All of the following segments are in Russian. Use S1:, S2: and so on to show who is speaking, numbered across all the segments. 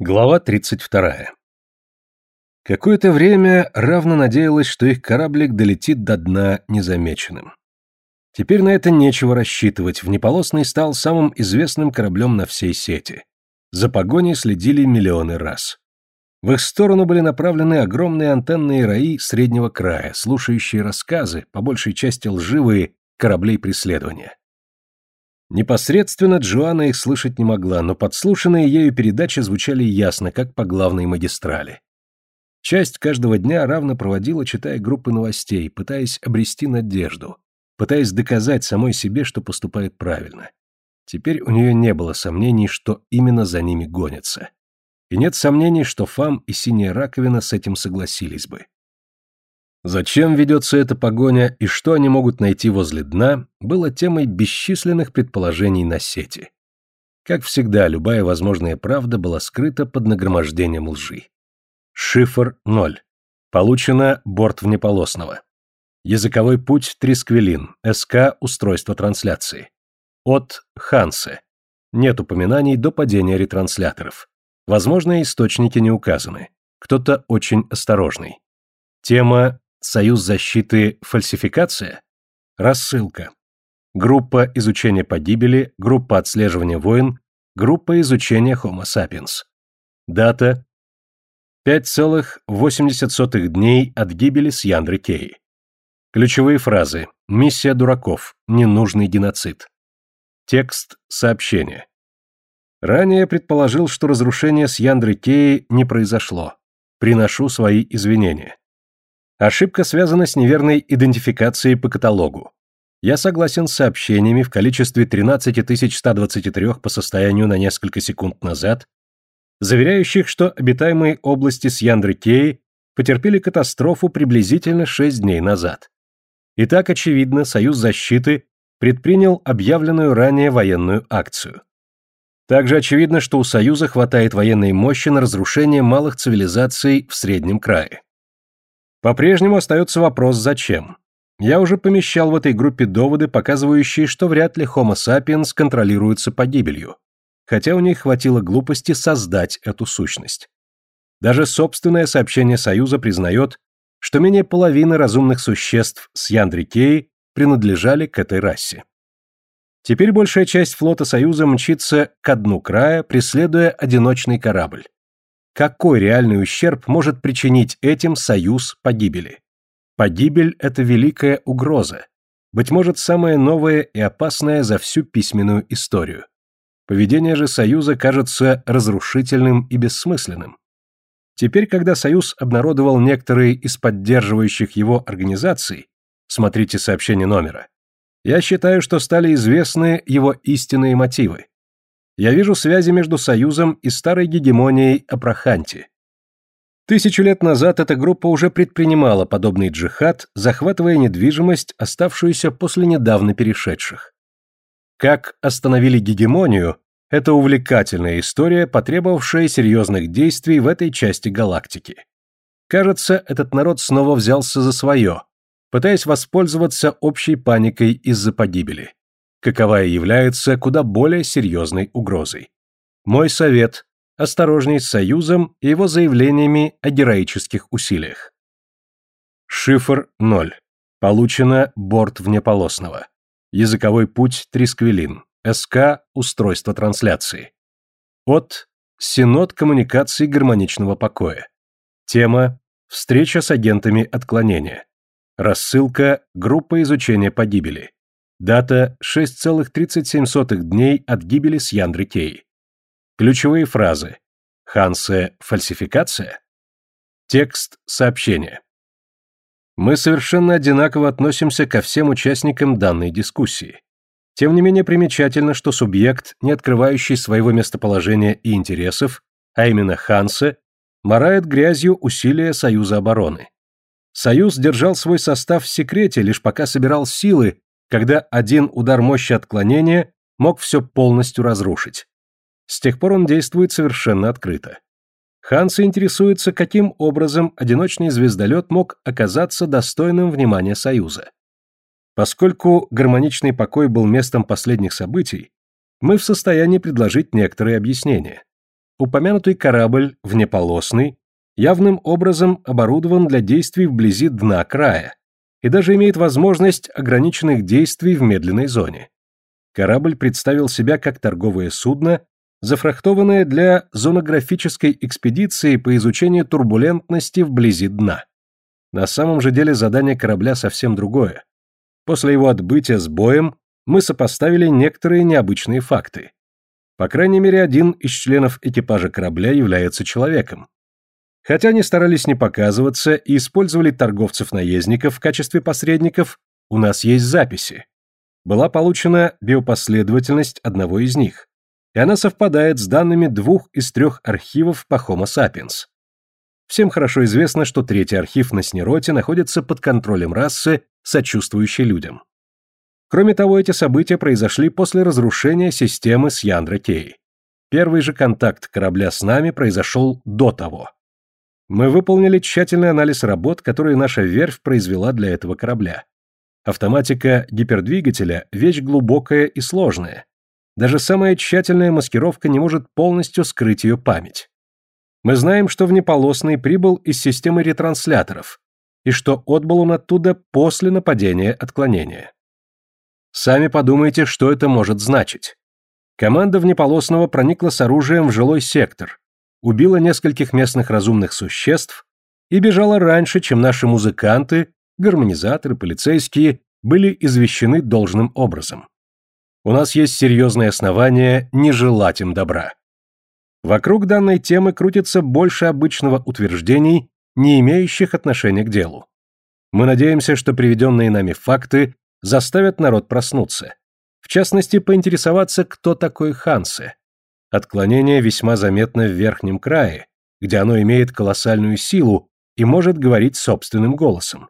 S1: Глава 32. Какое-то время равно надеялась, что их кораблик долетит до дна незамеченным. Теперь на это нечего рассчитывать, внеполосный стал самым известным кораблем на всей сети. За погоней следили миллионы раз. В их сторону были направлены огромные антенные раи среднего края, слушающие рассказы, по большей части лживые, кораблей преследования. Непосредственно Джоанна их слышать не могла, но подслушанные ею передачи звучали ясно, как по главной магистрали. Часть каждого дня равно проводила, читая группы новостей, пытаясь обрести надежду, пытаясь доказать самой себе, что поступает правильно. Теперь у нее не было сомнений, что именно за ними гонятся. И нет сомнений, что Фам и Синяя Раковина с этим согласились бы. Зачем ведется эта погоня и что они могут найти возле дна, было темой бесчисленных предположений на сети. Как всегда, любая возможная правда была скрыта под нагромождением лжи. Шифр 0. Получено борт внеполосного. Языковой путь Трисквелин, СК устройство трансляции. От Хансе. Нет упоминаний до падения ретрансляторов. Возможные источники не указаны. Кто-то очень осторожный. Тема Союз защиты фальсификация? Рассылка. Группа изучения погибели, группа отслеживания войн, группа изучения Homo sapiens. Дата 5,80 дней от гибели с Яндры Кей. Ключевые фразы. Миссия дураков. Ненужный геноцид. Текст сообщения. Ранее предположил, что разрушение с Яндры Кей не произошло. Приношу свои извинения. Ошибка связана с неверной идентификацией по каталогу. Я согласен с сообщениями в количестве 13123 по состоянию на несколько секунд назад, заверяющих, что обитаемые области с Яндры-Кей потерпели катастрофу приблизительно 6 дней назад. Итак, очевидно, Союз защиты предпринял объявленную ранее военную акцию. Также очевидно, что у Союза хватает военной мощи на разрушение малых цивилизаций в Среднем крае. По-прежнему остается вопрос «зачем?». Я уже помещал в этой группе доводы, показывающие, что вряд ли Homo sapiens контролируется погибелью, хотя у них хватило глупости создать эту сущность. Даже собственное сообщение Союза признает, что менее половины разумных существ с Яндрикеи принадлежали к этой расе. Теперь большая часть флота Союза мчится ко дну края, преследуя одиночный корабль. Какой реальный ущерб может причинить этим союз погибели? Погибель – это великая угроза. Быть может, самая новая и опасная за всю письменную историю. Поведение же Союза кажется разрушительным и бессмысленным. Теперь, когда Союз обнародовал некоторые из поддерживающих его организаций, смотрите сообщение номера, я считаю, что стали известны его истинные мотивы я вижу связи между Союзом и старой гегемонией Апраханти. Тысячу лет назад эта группа уже предпринимала подобный джихад, захватывая недвижимость, оставшуюся после недавно перешедших. Как остановили гегемонию, это увлекательная история, потребовавшая серьезных действий в этой части галактики. Кажется, этот народ снова взялся за свое, пытаясь воспользоваться общей паникой из-за погибели каковая является куда более серьезной угрозой. Мой совет – осторожней с Союзом и его заявлениями о героических усилиях. Шифр 0. Получено борт внеполосного. Языковой путь Трисквелин. СК устройство трансляции. От Синод коммуникаций гармоничного покоя. Тема Встреча с агентами отклонения. Рассылка Группа изучения погибели. Дата 6,37 дней от гибели с Яндры Кей. Ключевые фразы. Хансе фальсификация? Текст сообщения. Мы совершенно одинаково относимся ко всем участникам данной дискуссии. Тем не менее примечательно, что субъект, не открывающий своего местоположения и интересов, а именно Хансе, марает грязью усилия Союза обороны. Союз держал свой состав в секрете, лишь пока собирал силы, когда один удар мощи отклонения мог все полностью разрушить. С тех пор он действует совершенно открыто. Ханс интересуется, каким образом одиночный звездолет мог оказаться достойным внимания Союза. Поскольку гармоничный покой был местом последних событий, мы в состоянии предложить некоторые объяснения. упомянутый корабль, внеполосный, явным образом оборудован для действий вблизи дна края и даже имеет возможность ограниченных действий в медленной зоне. Корабль представил себя как торговое судно, зафрахтованное для зонографической экспедиции по изучению турбулентности вблизи дна. На самом же деле задание корабля совсем другое. После его отбытия с боем мы сопоставили некоторые необычные факты. По крайней мере, один из членов экипажа корабля является человеком. Хотя они старались не показываться и использовали торговцев-наездников в качестве посредников, у нас есть записи. Была получена биопоследовательность одного из них, и она совпадает с данными двух из трех архивов по Homo sapiens. Всем хорошо известно, что третий архив на Снероте находится под контролем расы, сочувствующей людям. Кроме того, эти события произошли после разрушения системы с Яндра-Кей. Первый же контакт корабля с нами произошел до того. Мы выполнили тщательный анализ работ, которые наша верфь произвела для этого корабля. Автоматика гипердвигателя – вещь глубокая и сложная. Даже самая тщательная маскировка не может полностью скрыть ее память. Мы знаем, что внеполосный прибыл из системы ретрансляторов, и что отбыл он оттуда после нападения отклонения. Сами подумайте, что это может значить. Команда внеполосного проникла с оружием в жилой сектор, убила нескольких местных разумных существ и бежала раньше, чем наши музыканты, гармонизаторы, полицейские были извещены должным образом. У нас есть серьезные основания не желать им добра. Вокруг данной темы крутится больше обычного утверждений, не имеющих отношения к делу. Мы надеемся, что приведенные нами факты заставят народ проснуться. В частности, поинтересоваться, кто такой Хансе. Отклонение весьма заметно в верхнем крае, где оно имеет колоссальную силу и может говорить собственным голосом.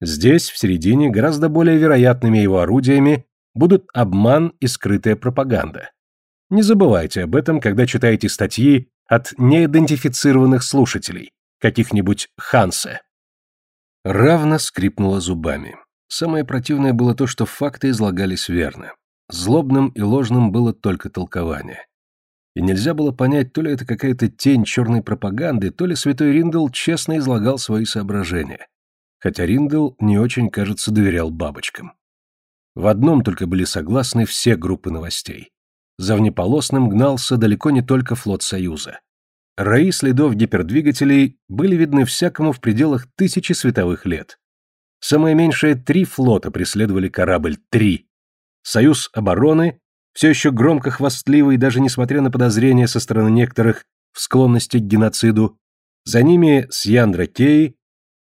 S1: Здесь, в середине, гораздо более вероятными его орудиями будут обман и скрытая пропаганда. Не забывайте об этом, когда читаете статьи от неидентифицированных слушателей, каких-нибудь Хансе. Равно скрипнула зубами. Самое противное было то, что факты излагались верно. Злобным и ложным было только толкование. И нельзя было понять, то ли это какая-то тень черной пропаганды, то ли святой Риндл честно излагал свои соображения. Хотя Риндл не очень, кажется, доверял бабочкам. В одном только были согласны все группы новостей. За внеполосным гнался далеко не только флот Союза. Раи следов гипердвигателей были видны всякому в пределах тысячи световых лет. Самое меньшее три флота преследовали корабль, три. Союз обороны, все еще громко хвастливый, даже несмотря на подозрения со стороны некоторых в склонности к геноциду, за ними Сьяндра Кей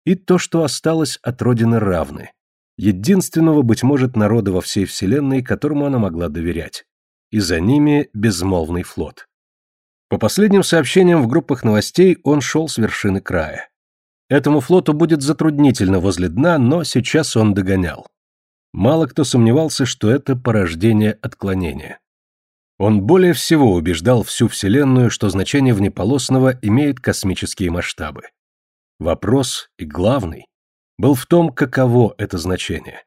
S1: и то, что осталось от родины равны, единственного, быть может, народа во всей вселенной, которому она могла доверять. И за ними безмолвный флот. По последним сообщениям в группах новостей он шел с вершины края. Этому флоту будет затруднительно возле дна, но сейчас он догонял. Мало кто сомневался, что это порождение отклонения. Он более всего убеждал всю Вселенную, что значение внеполосного имеет космические масштабы. Вопрос, и главный, был в том, каково это значение.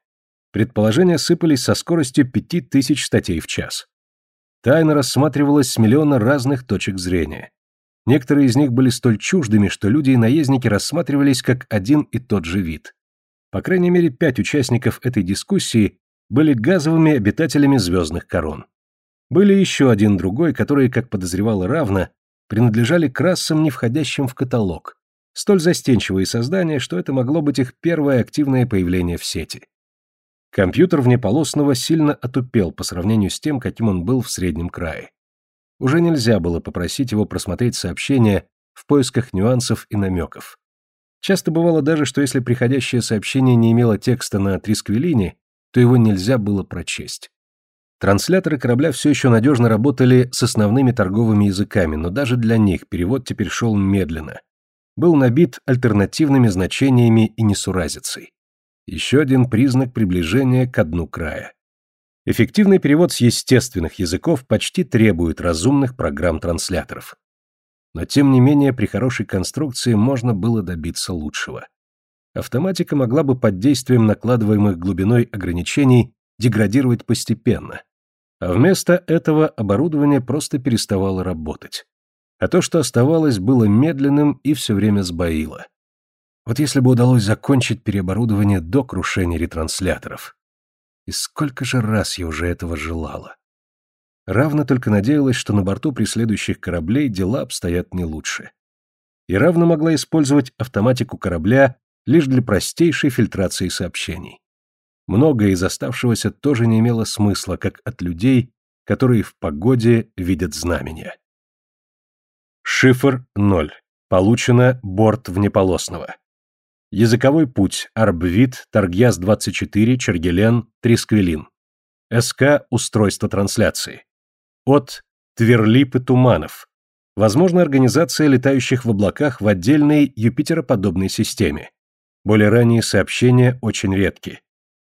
S1: Предположения сыпались со скоростью пяти тысяч статей в час. Тайна рассматривалась с миллиона разных точек зрения. Некоторые из них были столь чуждыми, что люди и наездники рассматривались как один и тот же вид. По крайней мере, пять участников этой дискуссии были газовыми обитателями звездных корон. Были еще один другой, которые, как подозревало равно, принадлежали к расам, не входящим в каталог. Столь застенчивые создания, что это могло быть их первое активное появление в сети. Компьютер внеполосного сильно отупел по сравнению с тем, каким он был в среднем крае. Уже нельзя было попросить его просмотреть сообщение в поисках нюансов и намеков. Часто бывало даже, что если приходящее сообщение не имело текста на трисквилине, то его нельзя было прочесть. Трансляторы корабля все еще надежно работали с основными торговыми языками, но даже для них перевод теперь шел медленно. Был набит альтернативными значениями и несуразицей. Еще один признак приближения к дну края. Эффективный перевод с естественных языков почти требует разумных программ-трансляторов. Но тем не менее при хорошей конструкции можно было добиться лучшего. Автоматика могла бы под действием накладываемых глубиной ограничений деградировать постепенно. А вместо этого оборудование просто переставало работать. а то, что оставалось, было медленным и все время сбоило. Вот если бы удалось закончить переоборудование до крушения ретрансляторов. И сколько же раз я уже этого желала. Равно только надеялась, что на борту преследующих кораблей дела обстоят не лучше. И равно могла использовать автоматику корабля лишь для простейшей фильтрации сообщений. Многое из оставшегося тоже не имело смысла, как от людей, которые в погоде видят знамения. Шифр 0. Получено борт внеполосного. Языковой путь Арбвид, Таргьяз-24, Чергелен, Трисквелин. СК устройство трансляции. От Тверлип и Туманов. Возможно, организация летающих в облаках в отдельной Юпитероподобной системе. Более ранние сообщения очень редки.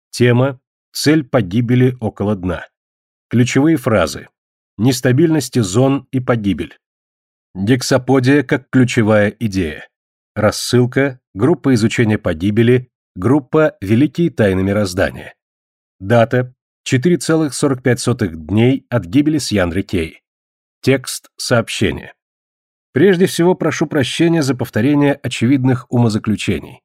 S1: Тема «Цель погибели около дна». Ключевые фразы. Нестабильности зон и погибель. Дексаподия как ключевая идея. Рассылка, группа изучения погибели, группа «Великие тайны мироздания». Дата 4,45 дней от гибели с Кей. Текст сообщения. Прежде всего прошу прощения за повторение очевидных умозаключений.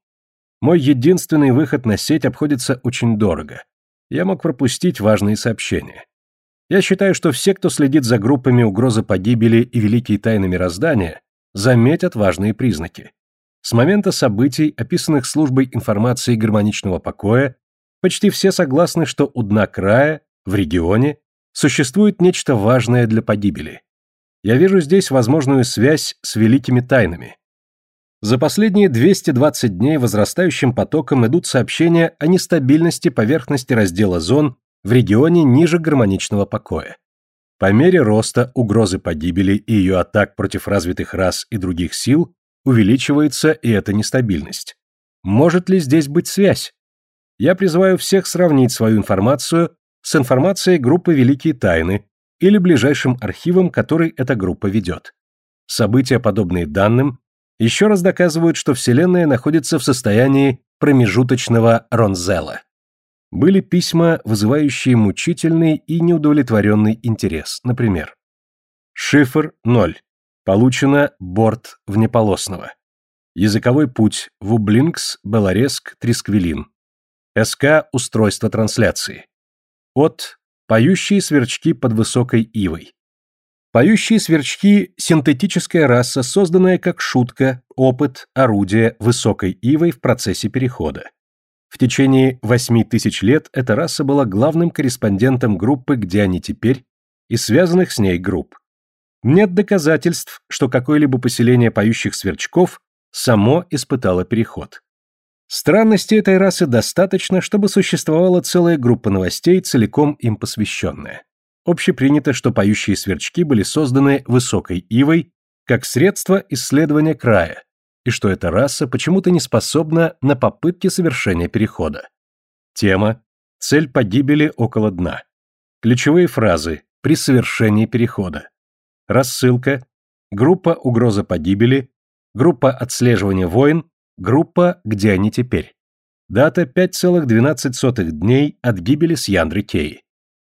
S1: Мой единственный выход на сеть обходится очень дорого. Я мог пропустить важные сообщения. Я считаю, что все, кто следит за группами угрозы погибели и великие тайны мироздания, заметят важные признаки. С момента событий, описанных службой информации гармоничного покоя, почти все согласны, что у дна края, в регионе, существует нечто важное для погибели. Я вижу здесь возможную связь с великими тайнами. За последние 220 дней возрастающим потоком идут сообщения о нестабильности поверхности раздела зон в регионе ниже гармоничного покоя. По мере роста угрозы погибели и ее атак против развитых рас и других сил увеличивается и эта нестабильность. Может ли здесь быть связь? Я призываю всех сравнить свою информацию с информацией группы «Великие тайны» или ближайшим архивом, который эта группа ведет. События, подобные данным, еще раз доказывают, что Вселенная находится в состоянии промежуточного Ронзела. Были письма, вызывающие мучительный и неудовлетворенный интерес. Например, «Шифр 0. Получено борт внеполосного. Языковой путь Вублинкс, Белореск, Трисквилин. СК устройство трансляции. От «Поющие сверчки под высокой ивой». Поющие сверчки – синтетическая раса, созданная как шутка, опыт, орудие высокой ивой в процессе перехода. В течение восьми тысяч лет эта раса была главным корреспондентом группы «Где они теперь» и связанных с ней групп. Нет доказательств, что какое-либо поселение поющих сверчков само испытало переход. Странности этой расы достаточно, чтобы существовала целая группа новостей, целиком им посвященная. Общепринято, что поющие сверчки были созданы высокой ивой как средство исследования края, и что эта раса почему-то не способна на попытки совершения перехода. Тема «Цель погибели около дна». Ключевые фразы при совершении перехода. Рассылка. Группа «Угроза погибели», группа «Отслеживание войн», группа «Где они теперь?». Дата 5,12 дней от гибели с Яндры Кей.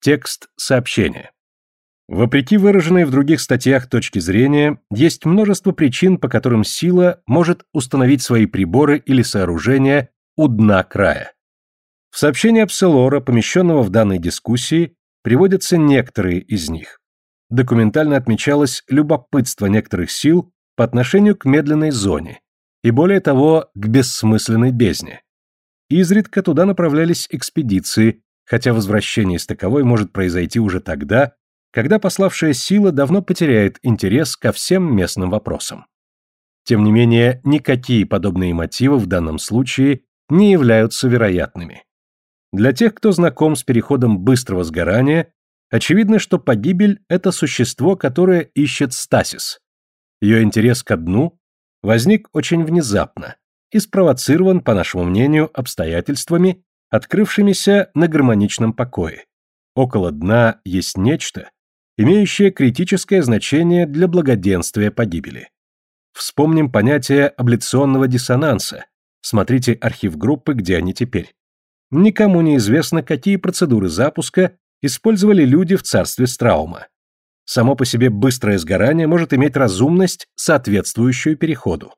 S1: Текст сообщения. Вопреки выраженной в других статьях точки зрения, есть множество причин, по которым сила может установить свои приборы или сооружения у дна края. В сообщении Апселора, помещенного в данной дискуссии, приводятся некоторые из них. Документально отмечалось любопытство некоторых сил по отношению к медленной зоне и, более того, к бессмысленной бездне. Изредка туда направлялись экспедиции, хотя возвращение из таковой может произойти уже тогда, когда пославшая сила давно потеряет интерес ко всем местным вопросам. Тем не менее, никакие подобные мотивы в данном случае не являются вероятными. Для тех, кто знаком с переходом быстрого сгорания, очевидно, что погибель – это существо, которое ищет стасис. Ее интерес ко дну возник очень внезапно и спровоцирован, по нашему мнению, обстоятельствами, открывшимися на гармоничном покое. Около дна есть нечто, имеющее критическое значение для благоденствия погибели. Вспомним понятие абляционного диссонанса. Смотрите архив группы, где они теперь. Никому не известно, какие процедуры запуска использовали люди в царстве Страума. Само по себе быстрое сгорание может иметь разумность, соответствующую переходу.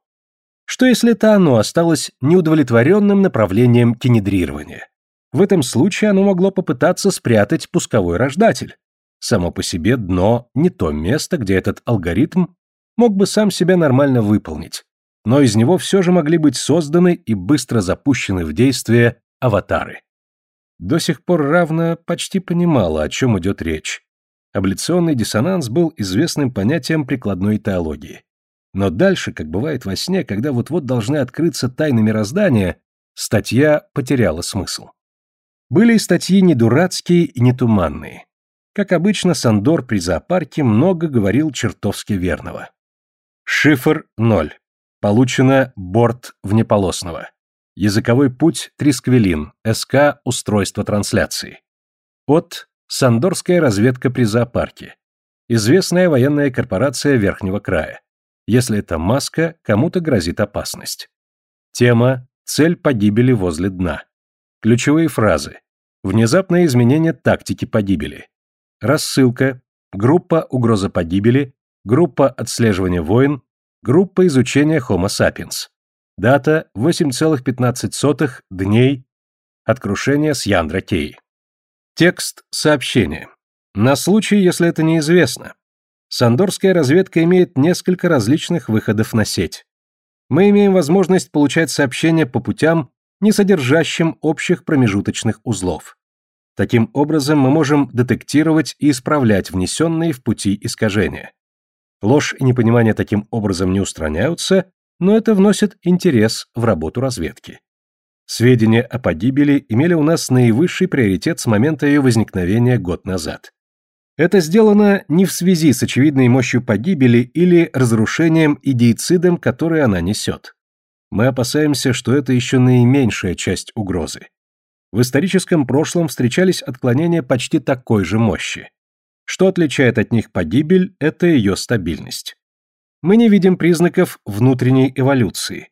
S1: Что если это оно осталось неудовлетворенным направлением кинедрирования? В этом случае оно могло попытаться спрятать пусковой рождатель. Само по себе дно не то место, где этот алгоритм мог бы сам себя нормально выполнить, но из него все же могли быть созданы и быстро запущены в действие аватары. До сих пор равно почти понимала, о чем идет речь. Абляционный диссонанс был известным понятием прикладной теологии. Но дальше, как бывает во сне, когда вот-вот должны открыться тайны мироздания, статья потеряла смысл. Были и статьи не дурацкие и не туманные. Как обычно, Сандор при зоопарке много говорил чертовски верного. Шифр 0. Получено борт внеполосного. Языковой путь Трисквелин, СК устройство трансляции. От Сандорская разведка при зоопарке. Известная военная корпорация Верхнего края. Если это маска, кому-то грозит опасность. Тема «Цель погибели возле дна». Ключевые фразы. Внезапное изменение тактики погибели. Рассылка. Группа угроза погибели. Группа отслеживания войн. Группа изучения Homo sapiens. Дата 8,15 дней от крушения с Яндра Кей. Текст сообщения. На случай, если это неизвестно. Сандорская разведка имеет несколько различных выходов на сеть. Мы имеем возможность получать сообщения по путям, не содержащим общих промежуточных узлов. Таким образом, мы можем детектировать и исправлять внесенные в пути искажения. Ложь и непонимание таким образом не устраняются, но это вносит интерес в работу разведки. Сведения о погибели имели у нас наивысший приоритет с момента ее возникновения год назад. Это сделано не в связи с очевидной мощью погибели или разрушением и диицидом, который она несет. Мы опасаемся, что это еще наименьшая часть угрозы. В историческом прошлом встречались отклонения почти такой же мощи. Что отличает от них погибель, это ее стабильность мы не видим признаков внутренней эволюции.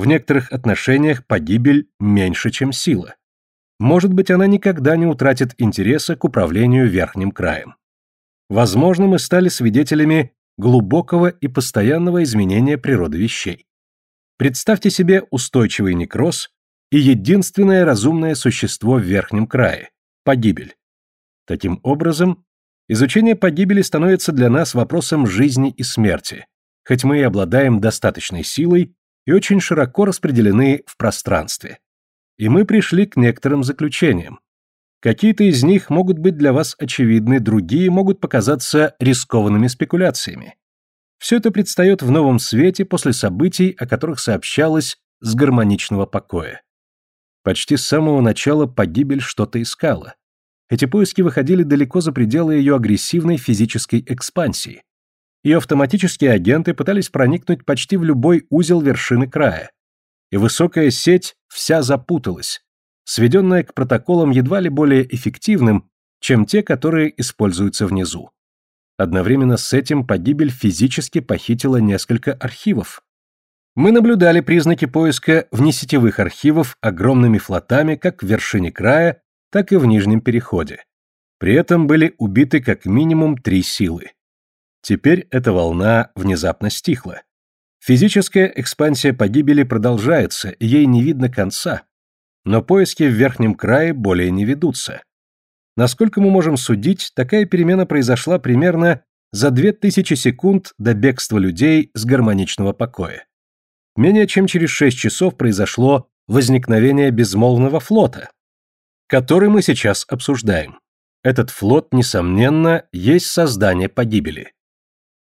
S1: В некоторых отношениях погибель меньше, чем сила. Может быть, она никогда не утратит интереса к управлению верхним краем. Возможно, мы стали свидетелями глубокого и постоянного изменения природы вещей. Представьте себе устойчивый некроз и единственное разумное существо в верхнем крае – погибель. Таким образом, изучение погибели становится для нас вопросом жизни и смерти, хоть мы и обладаем достаточной силой и очень широко распределены в пространстве. И мы пришли к некоторым заключениям. Какие-то из них могут быть для вас очевидны, другие могут показаться рискованными спекуляциями. Все это предстает в новом свете после событий, о которых сообщалось с гармоничного покоя. Почти с самого начала погибель что-то искала. Эти поиски выходили далеко за пределы ее агрессивной физической экспансии. Ее автоматические агенты пытались проникнуть почти в любой узел вершины края. И высокая сеть вся запуталась, сведенная к протоколам едва ли более эффективным, чем те, которые используются внизу. Одновременно с этим погибель физически похитила несколько архивов. Мы наблюдали признаки поиска внесетевых архивов огромными флотами как в вершине края, так и в нижнем переходе. При этом были убиты как минимум три силы. Теперь эта волна внезапно стихла. Физическая экспансия погибели продолжается, ей не видно конца. Но поиски в верхнем крае более не ведутся. Насколько мы можем судить, такая перемена произошла примерно за 2000 секунд до бегства людей с гармоничного покоя. Менее чем через 6 часов произошло возникновение безмолвного флота, который мы сейчас обсуждаем. Этот флот, несомненно, есть создание погибели.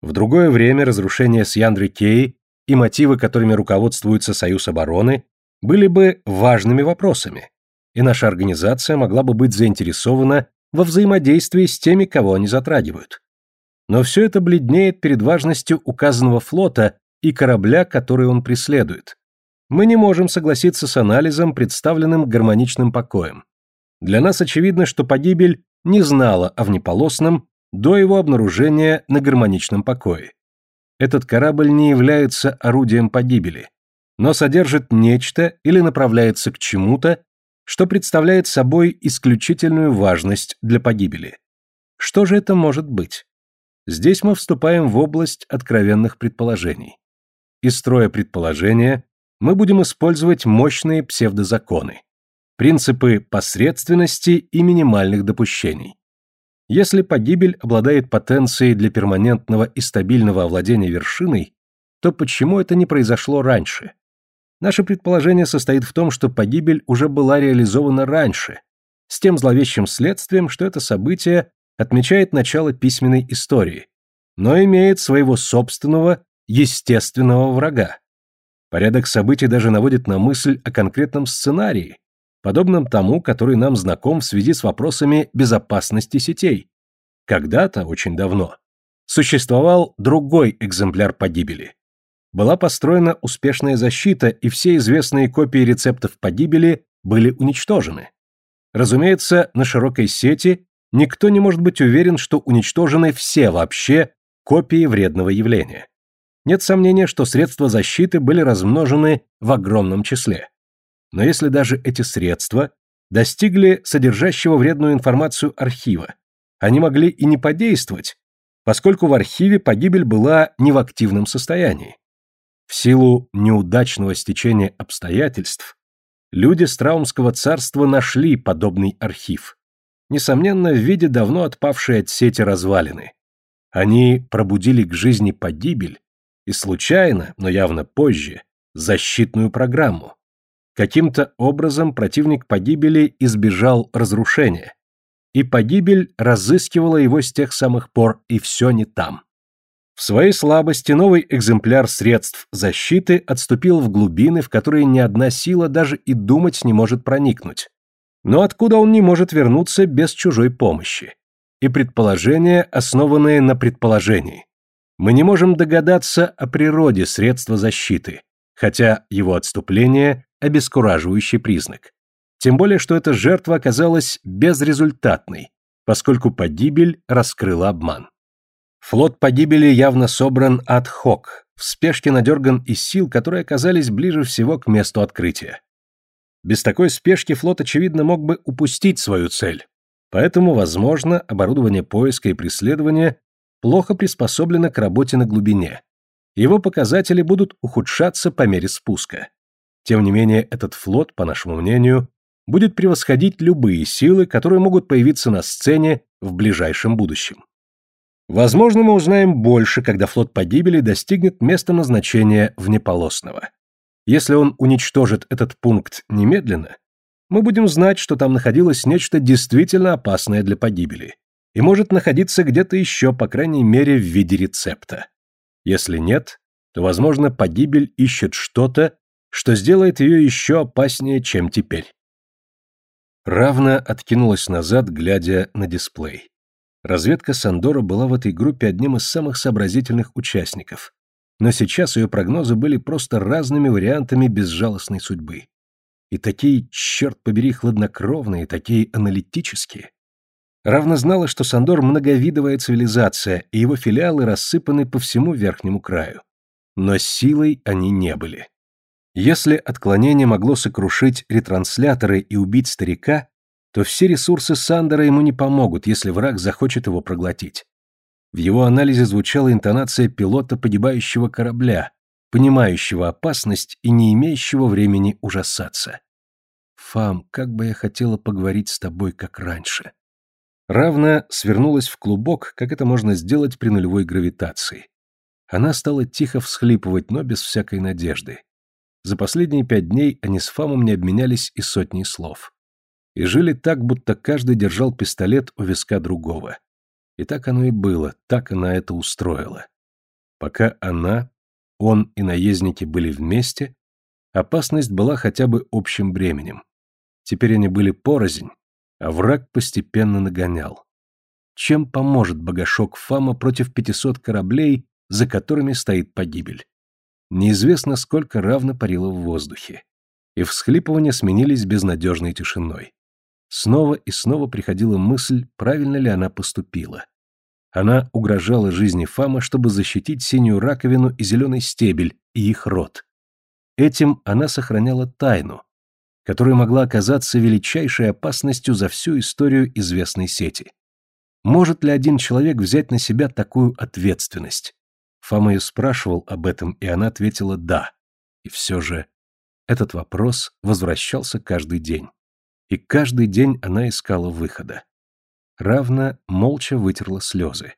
S1: В другое время разрушения с Яндры Кей и мотивы, которыми руководствуется Союз обороны, были бы важными вопросами, и наша организация могла бы быть заинтересована во взаимодействии с теми, кого они затрагивают. Но все это бледнеет перед важностью указанного флота и корабля, который он преследует. Мы не можем согласиться с анализом, представленным гармоничным покоем. Для нас очевидно, что погибель не знала о внеполосном до его обнаружения на гармоничном покое. Этот корабль не является орудием погибели, но содержит нечто или направляется к чему-то, что представляет собой исключительную важность для погибели. Что же это может быть? Здесь мы вступаем в область откровенных предположений. Из строя предположения мы будем использовать мощные псевдозаконы, принципы посредственности и минимальных допущений. Если погибель обладает потенцией для перманентного и стабильного овладения вершиной, то почему это не произошло раньше? Наше предположение состоит в том, что погибель уже была реализована раньше, с тем зловещим следствием, что это событие отмечает начало письменной истории, но имеет своего собственного, естественного врага. Порядок событий даже наводит на мысль о конкретном сценарии, подобном тому, который нам знаком в связи с вопросами безопасности сетей. Когда-то, очень давно, существовал другой экземпляр погибели. Была построена успешная защита, и все известные копии рецептов погибели были уничтожены. Разумеется, на широкой сети никто не может быть уверен, что уничтожены все вообще копии вредного явления. Нет сомнения, что средства защиты были размножены в огромном числе. Но если даже эти средства достигли содержащего вредную информацию архива, они могли и не подействовать, поскольку в архиве погибель была не в активном состоянии. В силу неудачного стечения обстоятельств люди Страумского царства нашли подобный архив. Несомненно, в виде давно отпавшей от сети развалины. Они пробудили к жизни погибель и случайно, но явно позже, защитную программу. Каким-то образом противник погибели избежал разрушения. И погибель разыскивала его с тех самых пор, и все не там. В своей слабости новый экземпляр средств защиты отступил в глубины, в которые ни одна сила даже и думать не может проникнуть. Но откуда он не может вернуться без чужой помощи? И предположения, основанные на предположении. Мы не можем догадаться о природе средства защиты, хотя его отступление – обескураживающий признак. Тем более, что эта жертва оказалась безрезультатной, поскольку погибель раскрыла обман. Флот погибели явно собран ад-хок, в спешке надерган из сил, которые оказались ближе всего к месту открытия. Без такой спешки флот, очевидно, мог бы упустить свою цель. Поэтому, возможно, оборудование поиска и преследования плохо приспособлено к работе на глубине. Его показатели будут ухудшаться по мере спуска. Тем не менее, этот флот, по нашему мнению, будет превосходить любые силы, которые могут появиться на сцене в ближайшем будущем. Возможно, мы узнаем больше, когда флот погибели достигнет места назначения внеполосного. Если он уничтожит этот пункт немедленно, мы будем знать, что там находилось нечто действительно опасное для погибели и может находиться где-то еще, по крайней мере, в виде рецепта. Если нет, то, возможно, погибель ищет что-то, что сделает ее еще опаснее, чем теперь. Равна откинулась назад, глядя на дисплей. Разведка Сандора была в этой группе одним из самых сообразительных участников. Но сейчас ее прогнозы были просто разными вариантами безжалостной судьбы. И такие, черт побери, хладнокровные, такие аналитические. Равно знала, что Сандор многовидовая цивилизация, и его филиалы рассыпаны по всему верхнему краю. Но силой они не были. Если отклонение могло сокрушить ретрансляторы и убить старика, то все ресурсы Сандера ему не помогут, если враг захочет его проглотить. В его анализе звучала интонация пилота погибающего корабля, понимающего опасность и не имеющего времени ужасаться. «Фам, как бы я хотела поговорить с тобой, как раньше». Равна свернулась в клубок, как это можно сделать при нулевой гравитации. Она стала тихо всхлипывать, но без всякой надежды. За последние пять дней они с Фамом не обменялись и сотней слов и жили так, будто каждый держал пистолет у виска другого. И так оно и было, так она это устроила. Пока она, он и наездники были вместе, опасность была хотя бы общим бременем. Теперь они были порознь, а враг постепенно нагонял. Чем поможет богашок Фама против 500 кораблей, за которыми стоит погибель? Неизвестно, сколько равно парило в воздухе. И всхлипывания сменились безнадежной тишиной. Снова и снова приходила мысль, правильно ли она поступила. Она угрожала жизни Фама, чтобы защитить синюю раковину и зеленый стебель, и их род. Этим она сохраняла тайну, которая могла оказаться величайшей опасностью за всю историю известной сети. Может ли один человек взять на себя такую ответственность? Фома ее спрашивал об этом, и она ответила «да». И все же этот вопрос возвращался каждый день. И каждый день она искала выхода. Равна молча вытерла слезы.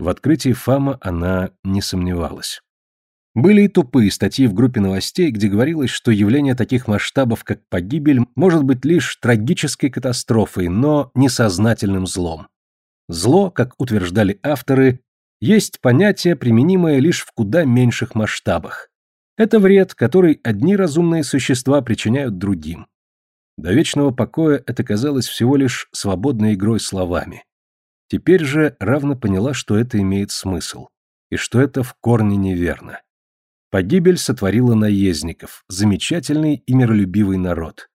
S1: В открытии Фама она не сомневалась. Были и тупые статьи в группе новостей, где говорилось, что явление таких масштабов, как погибель, может быть лишь трагической катастрофой, но несознательным злом. Зло, как утверждали авторы, есть понятие, применимое лишь в куда меньших масштабах. Это вред, который одни разумные существа причиняют другим. До вечного покоя это казалось всего лишь свободной игрой словами. Теперь же равно поняла, что это имеет смысл, и что это в корне неверно. Погибель сотворила наездников, замечательный и миролюбивый народ.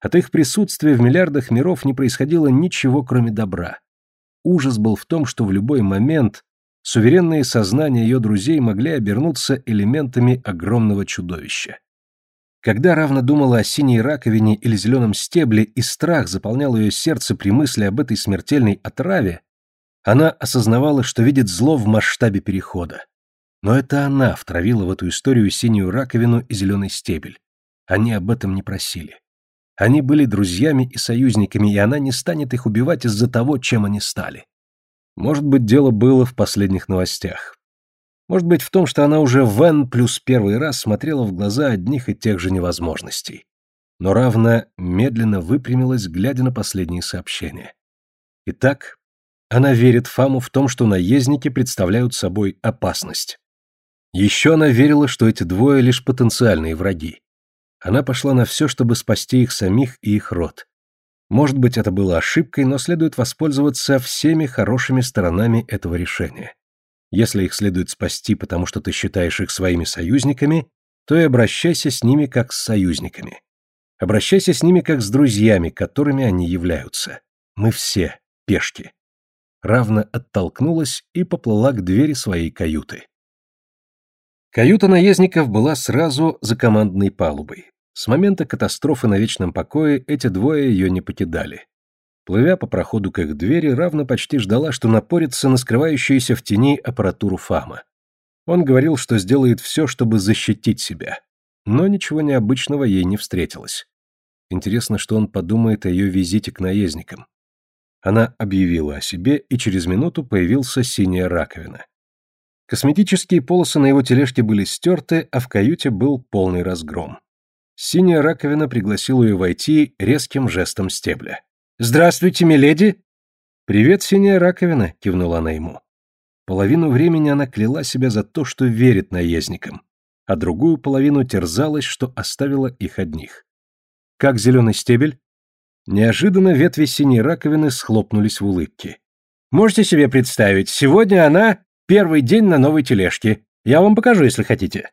S1: От их присутствия в миллиардах миров не происходило ничего, кроме добра. Ужас был в том, что в любой момент суверенные сознания ее друзей могли обернуться элементами огромного чудовища. Когда равно думала о синей раковине или зеленом стебле, и страх заполнял ее сердце при мысли об этой смертельной отраве, она осознавала, что видит зло в масштабе перехода. Но это она втравила в эту историю синюю раковину и зеленый стебель. Они об этом не просили. Они были друзьями и союзниками, и она не станет их убивать из-за того, чем они стали. Может быть, дело было в последних новостях. Может быть, в том, что она уже в N плюс первый раз смотрела в глаза одних и тех же невозможностей. Но равно медленно выпрямилась, глядя на последние сообщения. Итак, она верит Фаму в том, что наездники представляют собой опасность. Еще она верила, что эти двое лишь потенциальные враги. Она пошла на все, чтобы спасти их самих и их род. Может быть, это было ошибкой, но следует воспользоваться всеми хорошими сторонами этого решения. Если их следует спасти, потому что ты считаешь их своими союзниками, то и обращайся с ними как с союзниками. Обращайся с ними как с друзьями, которыми они являются. Мы все пешки. Равно оттолкнулась и поплыла к двери своей каюты. Каюта наездников была сразу за командной палубой. С момента катастрофы на вечном покое эти двое ее не покидали. Плывя по проходу к их двери, равно почти ждала, что напорится на скрывающуюся в тени аппаратуру Фама. Он говорил, что сделает все, чтобы защитить себя. Но ничего необычного ей не встретилось. Интересно, что он подумает о ее визите к наездникам. Она объявила о себе, и через минуту появился синяя раковина. Косметические полосы на его тележке были стерты, а в каюте был полный разгром. Синяя раковина пригласила ее войти резким жестом стебля. «Здравствуйте, миледи!» «Привет, синяя раковина!» — кивнула она ему. Половину времени она кляла себя за то, что верит наездникам, а другую половину терзалась, что оставила их одних. «Как зеленый стебель?» Неожиданно ветви синей раковины схлопнулись в улыбке. «Можете себе представить, сегодня она Первый день на новой тележке. Я вам покажу, если хотите».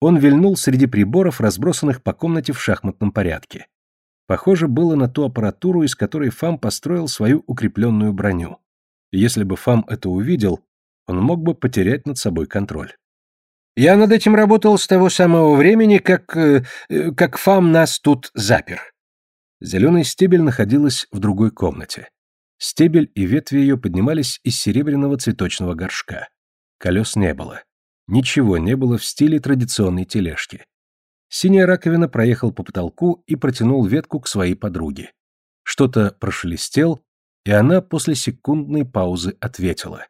S1: Он вильнул среди приборов, разбросанных по комнате в шахматном порядке. Похоже было на ту аппаратуру, из которой Фам построил свою укрепленную броню. если бы Фам это увидел, он мог бы потерять над собой контроль. «Я над этим работал с того самого времени, как... Э, как Фам нас тут запер». Зеленый стебель находилась в другой комнате. Стебель и ветви ее поднимались из серебряного цветочного горшка. Колес не было. Ничего не было в стиле традиционной тележки. Синяя раковина проехал по потолку и протянул ветку к своей подруге. Что-то прошелестел, и она после секундной паузы ответила.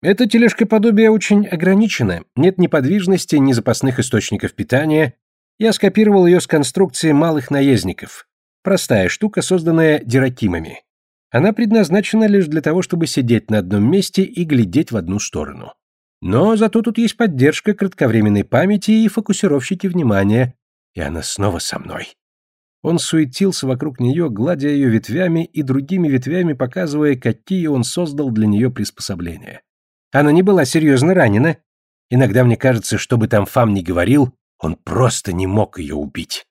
S1: «Эта тележка подобия очень ограничена, нет неподвижности, ни запасных источников питания. Я скопировал ее с конструкции малых наездников. Простая штука, созданная диракимами. Она предназначена лишь для того, чтобы сидеть на одном месте и глядеть в одну сторону. Но зато тут есть поддержка кратковременной памяти и фокусировщики внимания. И она снова со мной. Он суетился вокруг нее, гладя ее ветвями и другими ветвями, показывая, какие он создал для нее приспособления. Она не была серьезно ранена. Иногда мне кажется, что бы там Фам ни говорил, он просто не мог ее убить.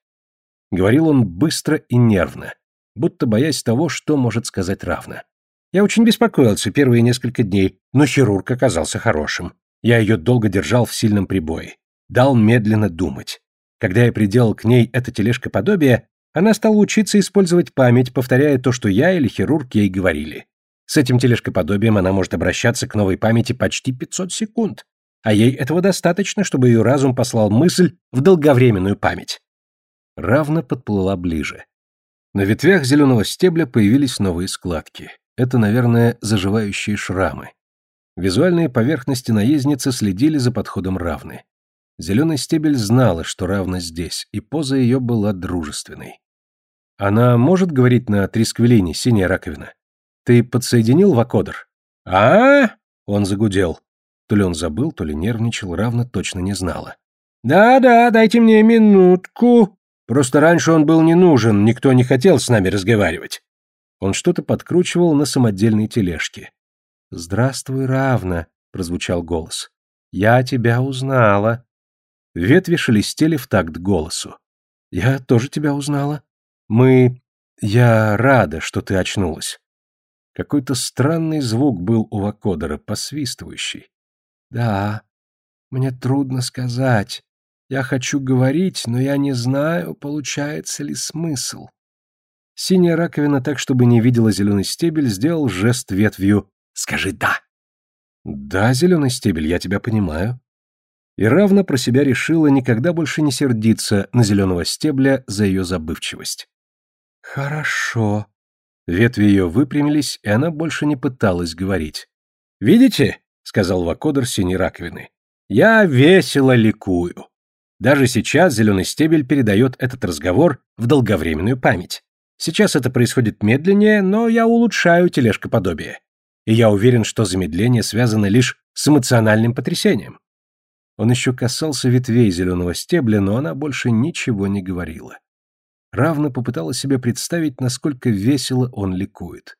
S1: Говорил он быстро и нервно, будто боясь того, что может сказать равно. Я очень беспокоился первые несколько дней, но хирург оказался хорошим. Я ее долго держал в сильном прибое. Дал медленно думать. Когда я приделал к ней это тележкоподобие, она стала учиться использовать память, повторяя то, что я или хирург ей говорили.
S2: С этим тележкоподобием она может обращаться к новой памяти почти 500 секунд, а ей этого достаточно, чтобы ее разум послал мысль в долговременную память.
S1: Равно подплыла ближе. На ветвях зеленого стебля появились новые складки. Это, наверное, заживающие шрамы. Визуальные поверхности наездницы следили за подходом равны. Зеленый стебель знала, что равна здесь, и поза ее была дружественной. Она может говорить на трисквелине, синяя раковина? Ты подсоединил вакодер?
S2: А? Он загудел.
S1: То ли он забыл, то ли нервничал, равно точно не знала.
S2: Да-да, дайте мне минутку. Просто раньше он был не нужен, никто не хотел с нами разговаривать.
S1: Он что-то подкручивал на самодельной тележке.
S2: «Здравствуй, равно», — прозвучал голос. «Я тебя узнала».
S1: Ветви шелестели в такт голосу.
S2: «Я тоже тебя узнала».
S1: «Мы... Я рада, что ты очнулась». Какой-то странный звук был у Вакодера, посвистывающий.
S2: «Да, мне трудно сказать. Я хочу говорить, но я не знаю, получается ли смысл».
S1: Синяя раковина, так чтобы не видела зеленый стебель, сделал жест ветвью
S2: «Скажи «да».
S1: «Да, зеленый стебель, я тебя понимаю». И равно про себя решила никогда больше не сердиться на зеленого стебля за ее забывчивость.
S2: «Хорошо»,
S1: Ветви ее выпрямились, и она больше не пыталась говорить.
S2: «Видите?» — сказал Вакодер синей раковины. «Я весело ликую. Даже сейчас зеленый стебель передает этот разговор в долговременную память. Сейчас это происходит медленнее, но я улучшаю тележкоподобие. И я уверен, что замедление связано лишь с эмоциональным потрясением».
S1: Он еще касался ветвей зеленого стебля, но она больше ничего не говорила равно попыталась себе представить, насколько весело он ликует.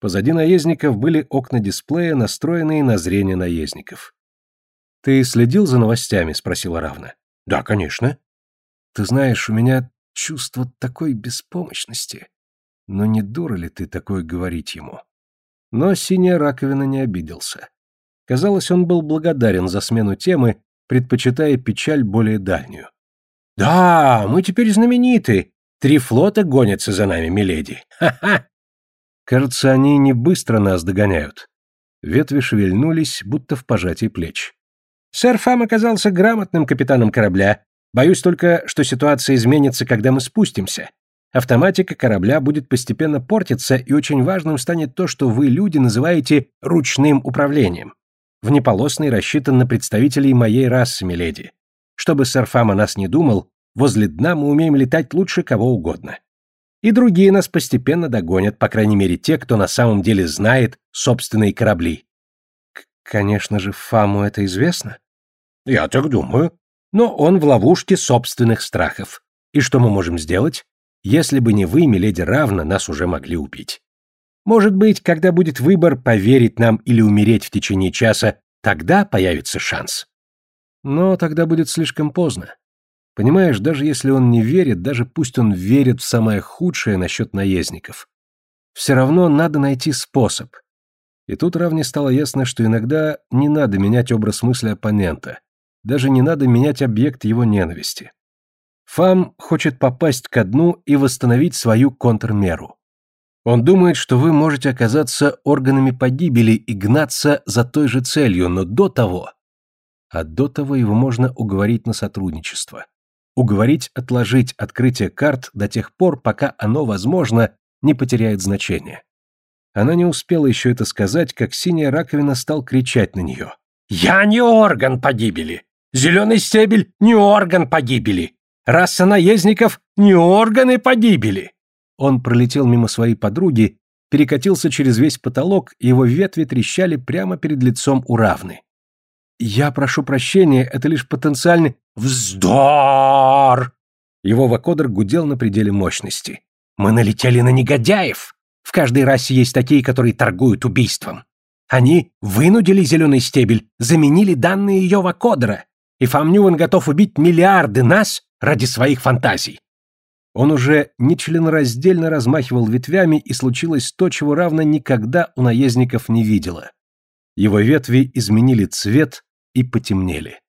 S1: Позади наездников были окна дисплея, настроенные на зрение наездников. «Ты следил за новостями?» — спросила Равна.
S2: «Да, конечно».
S1: «Ты знаешь, у меня чувство такой беспомощности. Но не дура ли ты такое говорить ему?» Но синяя раковина не обиделся. Казалось, он был благодарен за смену темы, предпочитая печаль более дальнюю.
S2: «Да, мы теперь знамениты. Три флота гонятся за нами, миледи. Ха-ха!»
S1: «Кажется, они не быстро нас догоняют». Ветви шевельнулись, будто в пожатии плеч.
S2: «Сэр Фам оказался грамотным капитаном корабля. Боюсь только, что ситуация изменится, когда мы спустимся. Автоматика корабля будет постепенно портиться, и очень важным станет то, что вы, люди, называете ручным управлением. Внеполосный рассчитан на представителей моей расы, миледи. Чтобы сэр Фам о нас не думал, возле дна мы умеем летать лучше кого угодно. И другие нас постепенно догонят, по крайней мере те, кто на самом деле знает собственные корабли.
S1: К конечно же, Фаму это известно.
S2: Я так думаю. Но он в ловушке собственных страхов. И что мы можем сделать? Если бы не вы, миледи Равна, нас уже могли убить. Может быть, когда будет выбор поверить нам или умереть в течение часа, тогда появится шанс.
S1: Но тогда будет слишком поздно. Понимаешь, даже если он не верит, даже пусть он верит в самое худшее насчет наездников, все равно надо найти способ. И тут равне стало ясно, что иногда не надо менять образ мысли оппонента, даже не надо менять объект его ненависти. Фам хочет попасть ко дну и восстановить свою контрмеру. Он думает, что вы можете оказаться органами погибели и гнаться за той же целью, но до того а до того его можно уговорить на сотрудничество. Уговорить отложить открытие карт до тех пор, пока оно, возможно, не потеряет значение. Она не успела еще это сказать, как синяя раковина стал кричать на нее.
S2: «Я не орган погибели! Зеленый стебель не орган погибели! Раса наездников не органы погибели!»
S1: Он пролетел мимо своей подруги, перекатился через весь потолок, его ветви трещали прямо перед лицом у равны. «Я прошу прощения, это лишь потенциальный...»
S2: «Вздор!»
S1: Его вакодер гудел на пределе мощности.
S2: «Мы налетели на негодяев! В каждой расе есть такие, которые торгуют убийством. Они вынудили зеленый стебель, заменили данные ее вакодера, и Фамнюван готов убить миллиарды нас ради своих фантазий».
S1: Он уже нечленораздельно размахивал ветвями, и случилось то, чего равно никогда у наездников не видела. Его ветви изменили цвет и потемнели.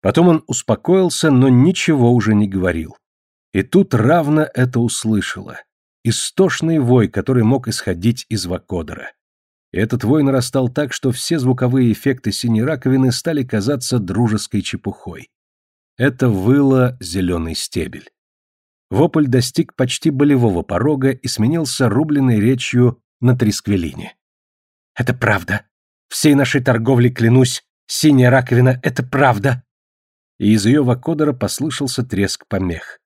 S1: Потом он успокоился, но ничего уже не говорил. И тут равно это услышала. Истошный вой, который мог исходить из Вакодера. Этот вой нарастал так, что все звуковые эффекты синей раковины стали казаться дружеской чепухой. Это выло зеленый стебель. Вопль достиг почти болевого порога и сменился рубленной речью на трисквелине.
S2: «Это правда. Всей нашей торговле клянусь, синяя раковина — это правда!»
S1: И из ее вакодера послышался треск помех.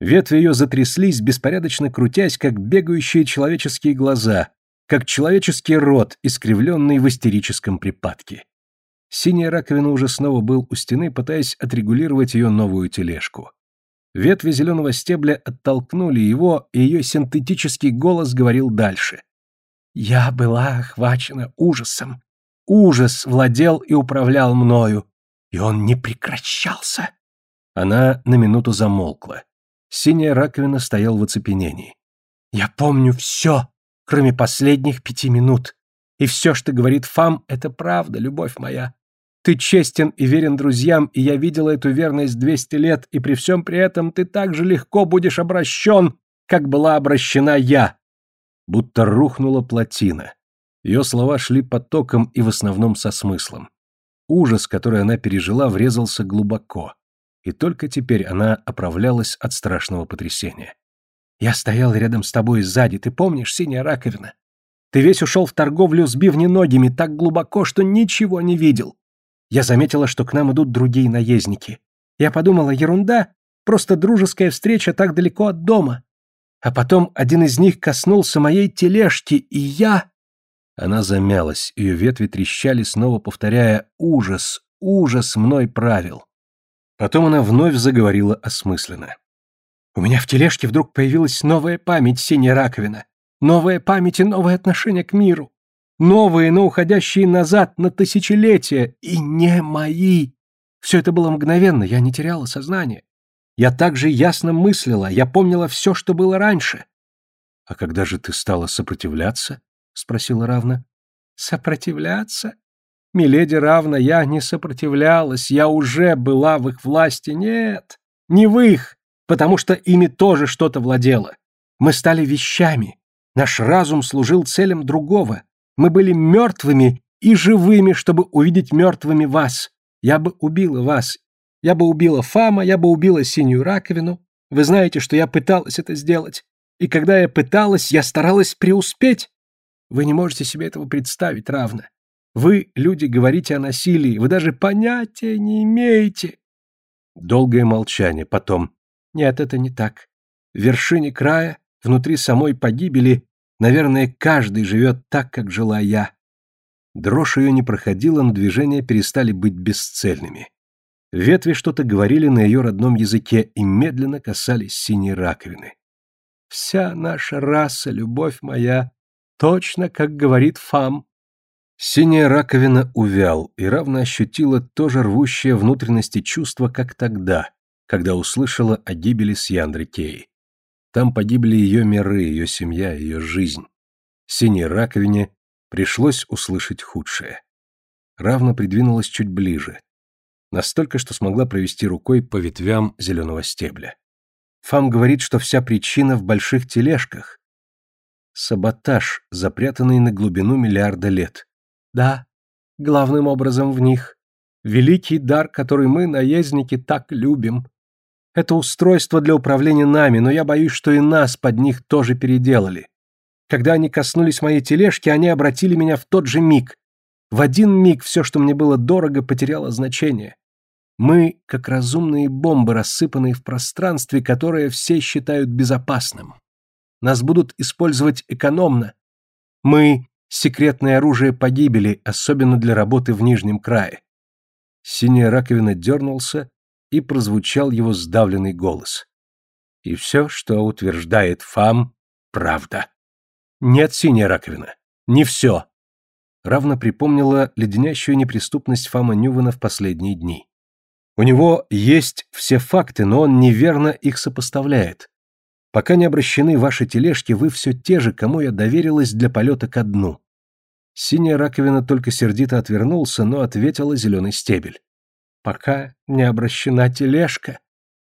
S1: Ветви ее затряслись, беспорядочно крутясь, как бегающие человеческие глаза, как человеческий рот, искривленный в истерическом припадке. Синяя раковина уже снова был у стены, пытаясь отрегулировать ее новую тележку. Ветви зеленого стебля оттолкнули его, и ее синтетический голос говорил дальше.
S2: «Я была охвачена ужасом. Ужас владел и управлял мною, и он не прекращался».
S1: Она на минуту замолкла. Синяя раковина стоял в оцепенении.
S2: «Я помню все, кроме последних пяти минут. И все, что говорит Фам, это правда, любовь моя. Ты честен и верен друзьям, и я видела эту верность двести лет, и при всем при этом ты так же легко будешь обращен, как была обращена я.
S1: Будто рухнула плотина. Ее слова шли потоком и в основном со смыслом. Ужас, который она пережила, врезался глубоко. И только теперь она оправлялась от страшного потрясения.
S2: «Я стоял рядом с тобой сзади, ты помнишь, синяя раковина? Ты весь ушел в торговлю с бивненогими так глубоко, что ничего не видел. Я заметила, что к нам идут другие наездники. Я подумала, ерунда, просто дружеская встреча так далеко от дома. А потом один из них коснулся моей тележки, и я...
S1: Она замялась, ее ветви трещали, снова повторяя «Ужас, ужас мной правил». Потом она вновь заговорила осмысленно.
S2: «У меня в тележке вдруг появилась новая память, синяя раковина. Новая память и новое отношение к миру новые, но уходящие назад на тысячелетия, и не мои. Все это было мгновенно, я не теряла сознание. Я также ясно мыслила, я помнила все, что было раньше.
S1: — А когда же ты стала сопротивляться? — спросила Равна.
S2: — Сопротивляться? Миледи Равна, я не сопротивлялась, я уже была в их власти. Нет, не в их, потому что ими тоже что-то владело. Мы стали вещами. Наш разум служил целям другого. Мы были мертвыми и живыми, чтобы увидеть мертвыми вас. Я бы убила вас. Я бы убила Фама, я бы убила синюю раковину. Вы знаете, что я пыталась это сделать. И когда я пыталась, я старалась преуспеть. Вы не можете себе этого представить равно. Вы, люди, говорите о насилии, вы даже понятия не имеете.
S1: Долгое молчание, потом.
S2: Нет, это не так. В вершине края, внутри самой погибели, Наверное, каждый живет так, как жила я.
S1: Дрожь ее не проходила, но движения перестали быть бесцельными. Ветви что-то говорили на ее родном языке и медленно касались синей раковины.
S2: «Вся наша раса, любовь моя, точно, как говорит Фам».
S1: Синяя раковина увял и равно ощутила то же рвущее внутренности чувство, как тогда, когда услышала о гибели Сьяндры Кей. Там погибли ее миры, ее семья, ее жизнь. Синей раковине пришлось услышать худшее. Равно придвинулась чуть ближе. Настолько, что смогла провести рукой по ветвям зеленого стебля. Фам говорит, что вся причина в больших тележках. Саботаж, запрятанный на глубину миллиарда лет.
S2: Да, главным образом в них. Великий дар, который мы, наездники, так любим. Это устройство для управления нами, но я боюсь, что и нас под них тоже переделали. Когда они коснулись моей тележки, они обратили меня в тот же миг. В один миг все, что мне было дорого, потеряло значение. Мы, как разумные бомбы, рассыпанные в пространстве, которое все считают безопасным. Нас будут использовать экономно. Мы — секретное оружие погибели, особенно для работы в Нижнем крае.
S1: Синяя раковина дернулся, и прозвучал его сдавленный голос. И все, что утверждает Фам, правда. Нет, синяя раковина. Не все. Равно припомнила леденящую неприступность Фама Нювана в последние дни. У него есть все факты, но он неверно их сопоставляет. Пока не обращены ваши тележки, вы все те же, кому я доверилась для полета ко дну. Синяя раковина только сердито отвернулся, но ответила зеленый стебель
S2: пока не обращена тележка.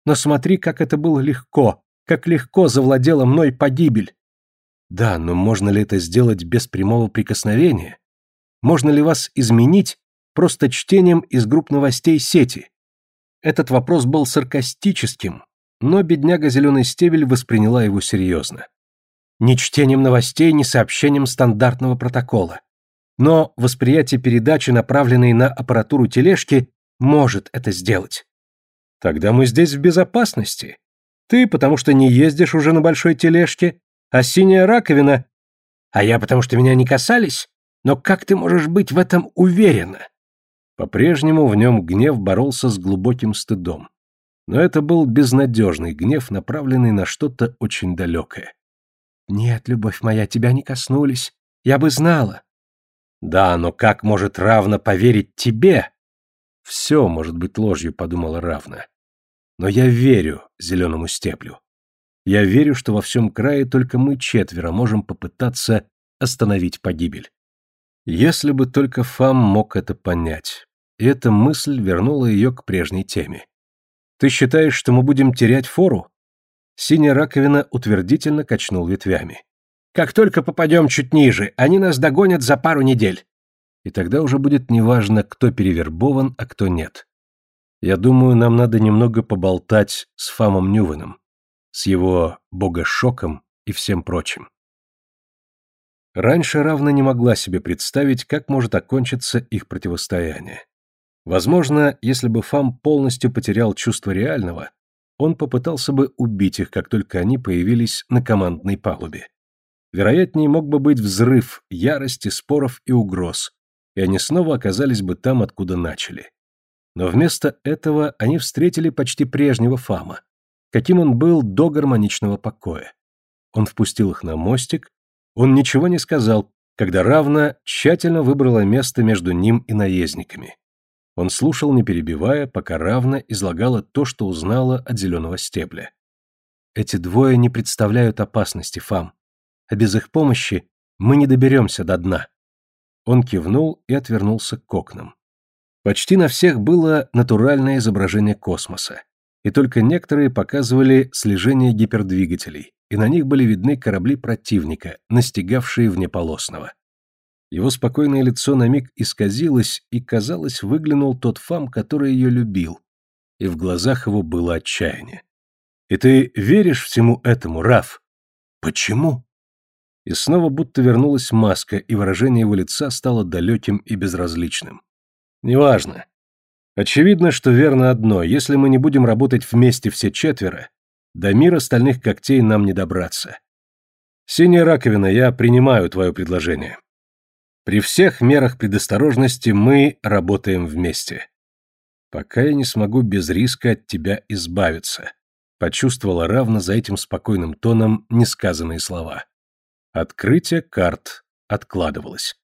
S2: Но смотри, как это было легко, как легко завладела мной погибель. Да, но можно ли это сделать без прямого прикосновения? Можно ли вас изменить просто чтением из групп новостей сети? Этот вопрос был саркастическим, но бедняга Зеленый Стебель восприняла его серьезно. Ни чтением новостей, ни сообщением стандартного протокола. Но восприятие передачи, направленной на аппаратуру тележки, может это сделать. Тогда мы здесь в безопасности. Ты, потому что не ездишь уже на большой тележке, а синяя раковина... А я, потому что меня не касались? Но как ты можешь быть в этом уверена?
S1: По-прежнему в нем гнев боролся с глубоким стыдом. Но это был безнадежный гнев, направленный на что-то очень далекое.
S2: «Нет, любовь моя, тебя не коснулись. Я бы знала».
S1: «Да, но как может равно поверить тебе?» «Все может быть ложью», — подумала равно. «Но я верю зеленому степлю. Я верю, что во всем крае только мы четверо можем попытаться остановить погибель. Если бы только Фам мог это понять. И эта мысль вернула ее к прежней теме. Ты считаешь, что мы будем терять фору? Синяя раковина утвердительно качнул ветвями.
S2: Как только попадем чуть ниже, они нас догонят за пару недель.
S1: И тогда уже будет неважно, кто перевербован, а кто нет. Я думаю, нам надо немного поболтать с Фамом Нювеном, с его богошоком и всем прочим. Раньше равно не могла себе представить, как может окончиться их противостояние. Возможно, если бы Фам полностью потерял чувство реального, он попытался бы убить их, как только они появились на командной палубе. Вероятнее мог бы быть взрыв ярости, споров и угроз, и они снова оказались бы там, откуда начали. Но вместо этого они встретили почти прежнего Фама, каким он был до гармоничного покоя. Он впустил их на мостик, он ничего не сказал, когда Равна тщательно выбрала место между ним и наездниками. Он слушал, не перебивая, пока равно излагала то, что узнала от зеленого стебля. Эти двое не представляют опасности, Фам. А без их помощи мы не доберемся до дна. Он кивнул и отвернулся к окнам. Почти на всех было натуральное изображение космоса, и только некоторые показывали слежение гипердвигателей, и на них были видны корабли противника, настигавшие внеполосного. Его спокойное лицо на миг исказилось, и, казалось, выглянул тот фам, который ее любил, и в глазах его было отчаяние. «И ты веришь всему этому, Раф?» «Почему?» И снова будто вернулась маска, и выражение его лица стало далеким и безразличным. «Неважно. Очевидно, что верно одно. Если мы не будем работать вместе все четверо, до мира стальных когтей нам не добраться. Синяя раковина, я принимаю твое предложение. При всех мерах предосторожности мы работаем вместе. Пока я не смогу без риска от тебя избавиться, почувствовала равно за этим спокойным тоном несказанные слова. Открытие карт откладывалось.